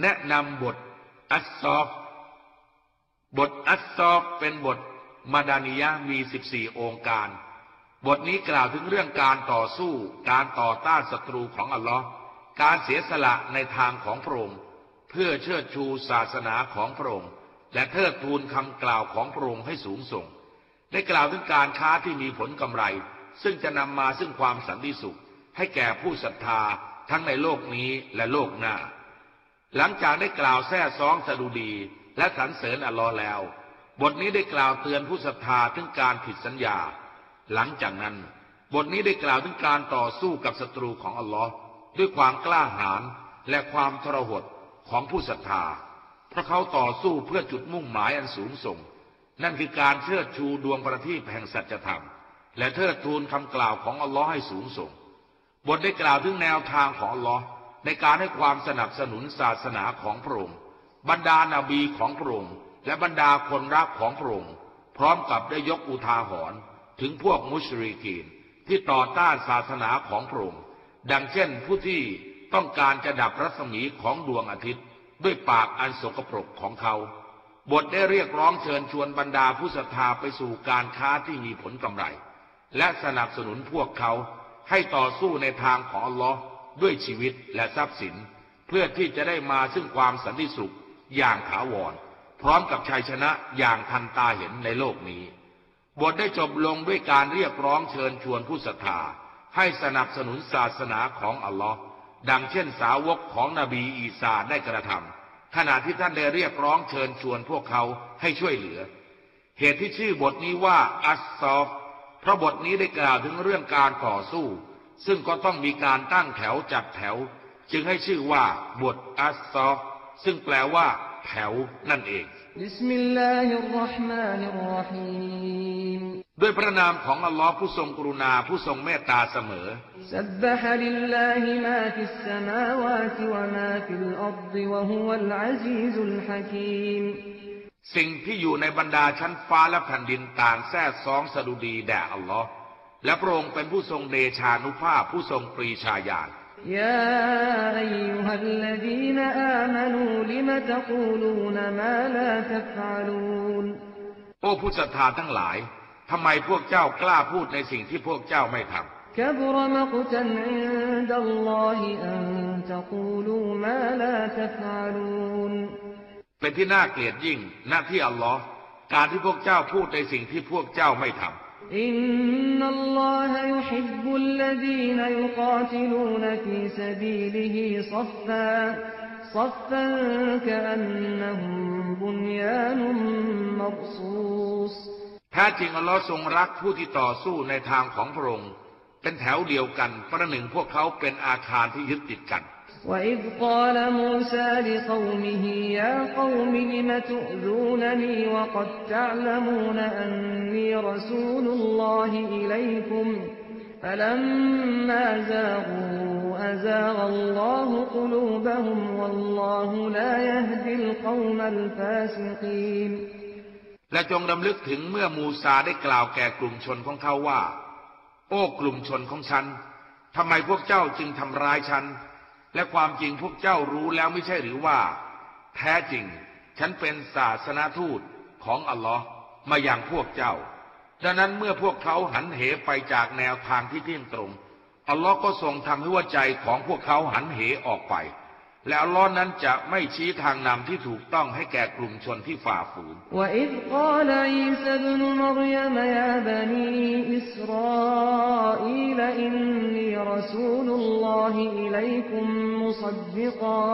แนะนำบทอัสซอฟบทอัสซอฟเป็นบทมาดานิยะมีสิบสี่องค์การ บทนี้กล่าวถึงเรื่องการต่อสู้ การต่อต้านศัตรูของอัลลอฮ์การเสียสละในทางของพระองค์เพื่อเชิดชูศาสนาของพระองค์และเทิดทูนคำกล่าวของพระองค์ให้สูงส่ง ได้กล่าวถึงการค้าที่มีผลกำไร ซึ่งจะนำมาซึ่งความสันติสุข ให้แก่ผู้ศรัทธาทั้งในโลกนี้และโลกหน้า หลังจากได้กล่าวแท้ซองสดุดี และสรรเสริญอัลลอฮ์แล้ว บทนี้ได้กล่าวเตือนผู้ศรัทธาถึงการผิดสัญญา หลังจากนั้น บทนี้ได้กล่าวถึงการต่อสู้กับศัตรูของอัลลอฮ์ด้วยความกล้าหาญและความทรหดของผู้ศรัทธา เพราะเขาต่อสู้เพื่อจุดมุ่งหมายอันสูงส่ง นั่นคือการเชิดชูดวงประทีปแห่งสัจธรรม และเทิดทูนคำกล่าวของอัลลอฮ์ให้สูงส่ง บทได้กล่าวถึงแนวทางของอัลลอฮ์ ในการให้ความสนับสนุนศาสนาของพระองค์บรรดานาบีของพระองค์และบรรดาคนรักของพระองค์พร้อมกับได้ยกอุทาหรณ์ถึงพวกมุชริกีนที่ต่อต้านศาสนาของพระองค์ดังเช่นผู้ที่ต้องการจะดับรัศมีของดวงอาทิตย์ ด้วยปากอันสกปรกของเขา บทได้เรียกร้องเชิญชวนบรรดาผู้ศรัทธาไปสู่การค้าที่มีผลกำไร และสนับสนุนพวกเขาให้ต่อสู้ในทางของอัลลอฮ์ ด้วยชีวิตและทรัพย์สิน เพื่อที่จะได้มาซึ่งความสันติสุขอย่างถาวร พร้อมกับชัยชนะอย่างทันตาเห็นในโลกนี้ บทได้จบลงด้วยการเรียกร้องเชิญชวนผู้ศรัทธาให้สนับสนุนศาสนาของอัลลอฮ์ดังเช่นสาวกของนบีอีสาได้กระทำขณะที่ท่านได้เรียกร้องเชิญชวนพวกเขาให้ช่วยเหลือ เหตุที่ชื่อบทนี้ว่าอัสซอฟเพราะบทนี้ได้กล่าวถึงเรื่องการต่อสู้ ซึ่งก็ต้องมีการตั้งแถวจัดแถว จึงให้ชื่อว่าบทอัสซอซึ่งแปลว่า แถวนั่นเองด้วยพระนามของอัลลอฮ์ผู้ทรงกรุณาผู้ทรงเมตตาเสมอสิ่งที่อยู่ในบรรดาชั้นฟ้าและแผ่นดินต่างแท้ซองสะดุดีแด่อัลลอฮ์ และพระองค์เป็นผู้ทรงเดชานุภาพผู้ทรงปรีชาญาณ يا أيها الذين آمنوا لم تقولون ما لا تفعلون โอ้ผู้ศรัทธาทั้งหลายทำไมพวกเจ้ากล้าพูดในสิ่งที่พวกเจ้าไม่ทำ كبر مقتا عند الله أن تقولوا ما لا تفعلون เป็นที่น่าเกลียดยิ่งหน้าที่อัลลอฮ์การที่พวกเจ้าพูดในสิ่งที่พวกเจ้าไม่ทำ อินนัลลอฮยุฮิบุลลดีนยุกาติลูนฟีสบีลิฮิซัฟฟาซัฟฟันกะอันนะฮุมบุนยานุมมัصوص แท้จริงอัลลอฮ์ทรงรักผู้ที่ต่อสู้ในทางของพระองค์ เป็นแถวเดียวกันประหนึ่งพวกเขาเป็นอาคารที่ยึดติดกัน وإذ قال موسى لقومه يا قوم لم تؤذونني وقد تعلمون أني رسول الله إليكم فلما زاغوا أزاغ الله قلوبهم والله لا يهدي القوم الفاسقين และจงดำลึกถึงเมื่อมูซาได้กล่าวแก่กลุ่มชนของเขาว่า โอ้กลุ่มชนของฉันทำไมพวกเจ้าจึงทำร้ายฉัน และความจริงพวกเจ้ารู้แล้วไม่ใช่หรือว่า แท้จริง ฉันเป็นศาสนาทูตของอัลลอฮ์มาอย่างพวกเจ้า ดังนั้นเมื่อพวกเขาหันเหไปจากแนวทางที่เที่ยงตรงอัลลอฮ์ก็ทรงทำให้ว่าใจของพวกเขาหันเหออกไป และอัลลอฮ์นั้นจะไม่ชี้ทางนำที่ถูกต้องให้แก่กลุ่มชนที่ฝ่าฝืน وإذ قال عيسى ابن مريم يا بني إسرائيل إني رسول الله إليكم مصدقا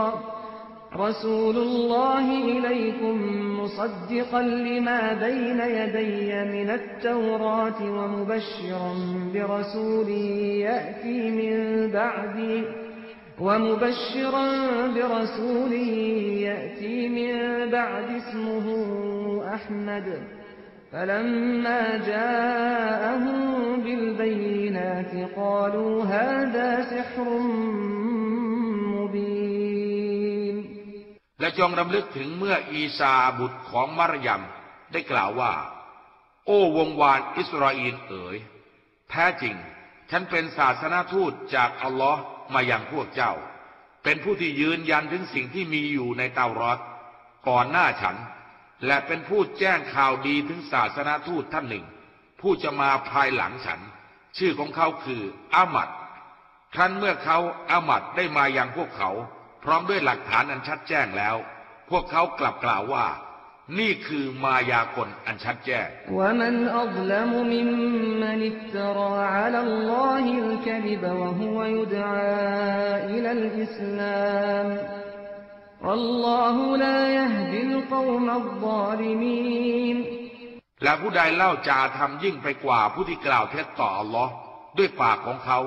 رسول الله إليكم مصدقا لما بين يدي من التوراة ومبشرا برسول يأتي من بعدي ومبشرا برسول يأتي من بعد اسمه أحمد فلما جاءهم بالبينات قالوا هذا سحر مبين และจงรำลึกถึงเมื่ออีซาบุตรของมารยมได้กล่าวว่า โอ้วงวานอิสราเอลเอ๋ยแท้จริง ฉันเป็นศาสนาทูตจากอัลลอฮ์ มาอย่างพวกเจ้า เป็นผู้ที่ยืนยันถึงสิ่งที่มีอยู่ในเตารอดก่อนหน้าฉัน และเป็นผู้แจ้งข่าวดีถึงศาสนาทูตท่านหนึ่ง ผู้จะมาภายหลังฉัน ชื่อของเขาคืออามัดครั้นเมื่อเขาอามัดได้มายังพวกเขา พร้อมด้วยหลักฐานอันชัดแจ้งแล้ว พวกเขากลับกล่าวว่า นี่คือมายากลอันชัดแจ้งและผู้ใดเล่าจาทำยิ่งไปกว่าผู้ที่กล่าวเท็จต่ออัลลอฮ์ด้วยปากของเขา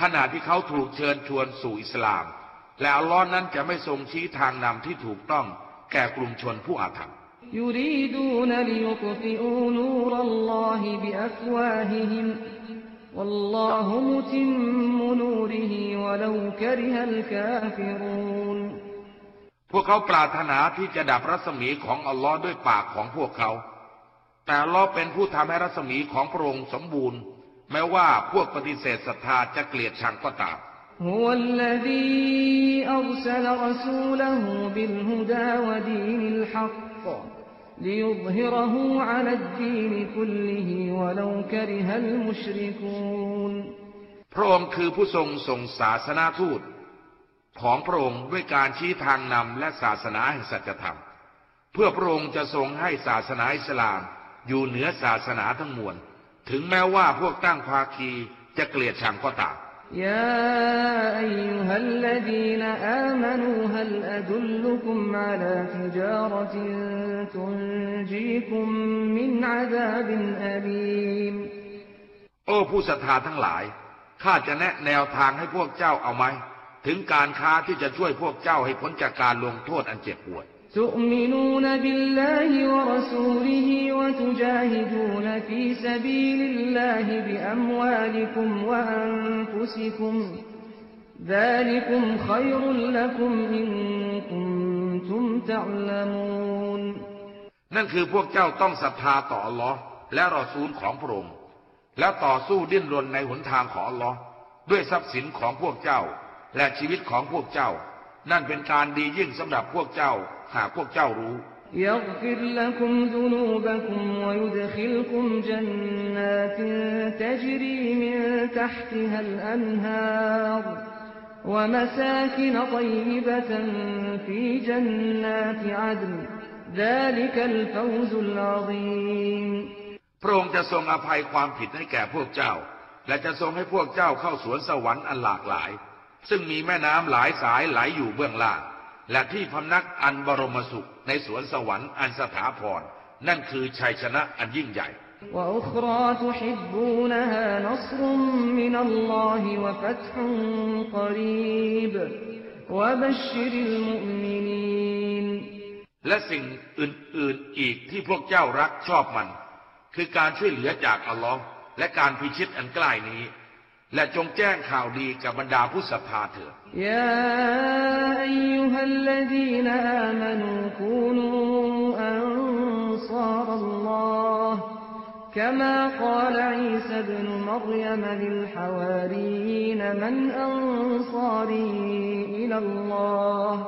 ขณะที่เขาถูกเชิญชวนสู่อิสลาม และอัลลอฮ์นั้นจะไม่ทรงชี้ทางนำที่ถูกต้องแก่กลุ่มชนผู้อาธรรม يريدون ليطفئوا نور الله بأفواههم والله متم نوره ولو كره الكافرون พวกเขาปรารถนาที่จะดับรัศมีของอัลลอฮ์ด้วยปากของพวกเขา แต่อัลลอฮ์เป็นผู้ทำให้รัศมีของพระองค์สมบูรณ์ แม้ว่าพวกปฏิเสธศรัทธาจะเกลียดชังก็ตาม هو الذي أرسل رسوله بالهدى ودين الحق ليظهره على الدين كله ولو كره المشركون พระองค์คือผู้ทรงส่งศาสนาทูต ของพระองค์ด้วยการชี้ทางนำและศาสนาแห่งสัจธรรม เพื่อพระองค์จะทรงให้ศาสนาอิสลาม อยู่เหนือศาสนาทั้งมวล ถึงแม้ว่าพวกตั้งภาคีจะเกลียดชังก็ตาม يا أيها الذين آمنوا هل أدلكم على تجارة تنجيكم من عذاب أليم โอ้ผู้ศรัทธาทั้งหลาย ข้าจะแนะแนวทางให้พวกเจ้าเอาไหม ถึงการค้าที่จะช่วยพวกเจ้าให้พ้นจากการลงโทษอันเจ็บปวด تؤمنون بالله ورسوله وتجاهدون في سبيل الله بأموالكم وأنفسكم ذلكم خير لكم إن كنتم تعلمون นั่นคือพวกเจ้าต้องศรัทธาต่ออัลลอฮ์และรอซูลของพระองค์แล้วต่อสู้ดิ้นรนในหนทางของอัลลอฮ์ด้วยทรัพย์สินของพวกเจ้า และชีวิตของพวกเจ้า นั่นเป็นการดียิ่งสำหรับพวกเจ้า หากพวกเจ้ารู้ يغفر لكم ذنوبكم ويدخلكم جنات تجري من تحتها الأنهار ومساكن طيبة في جنات عدن ذلك الفوز العظيم พระองค์จะทรงอภัยความผิดให้แก่พวกเจ้า และจะทรงให้พวกเจ้าเข้าสวนสวรรค์อันหลากหลาย ซึ่งมีแม่น้ำหลายสายไหลอยู่เบื้องล่าง และที่พำนักอันบรมสุขในสวนสวรรค์อันสถาพร นั่นคือชัยชนะอันยิ่งใหญ่ และสิ่งอื่น ๆ อีกที่พวกเจ้ารักชอบมัน คือการช่วยเหลือจากอัลลอฮ์และการพิชิตอันใกล้นี้ และจงแจ้งข่าวดีกับบรรดาผู้ศรัทธาเถิด يا أيها الذين آمنوا كونوا أنصار الله كما قال عيسى ابن مريم للحواريين من أنصاري إلى الله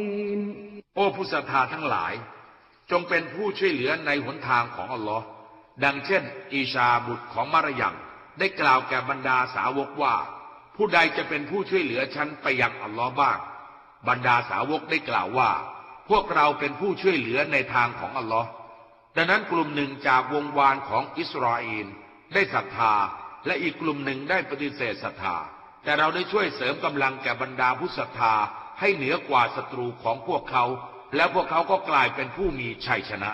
โอ้ผู้ศรัทธาทั้งหลาย จงเป็นผู้ช่วยเหลือในหนทางของอัลลอฮ์ดังเช่น อีชาบุตรของมารยัมได้กล่าวแก่บรรดาสาวกว่า ผู้ใดจะเป็นผู้ช่วยเหลือฉันไปยังอัลลอฮ์บ้าง บรรดาสาวกได้กล่าวว่า พวกเราเป็นผู้ช่วยเหลือในทางของอัลลอฮ์ดังนั้นกลุ่มหนึ่งจากวงวานของอิสราเอลได้ศรัทธา และอีกกลุ่มหนึ่งได้ปฏิเสธศรัทธา แต่เราได้ช่วยเสริมกำลังแก่บรรดาผู้ศรัทธา ให้เหนือกว่าศัตรูของพวกเขา แล้วพวกเขาก็กลายเป็นผู้มีชัยชนะ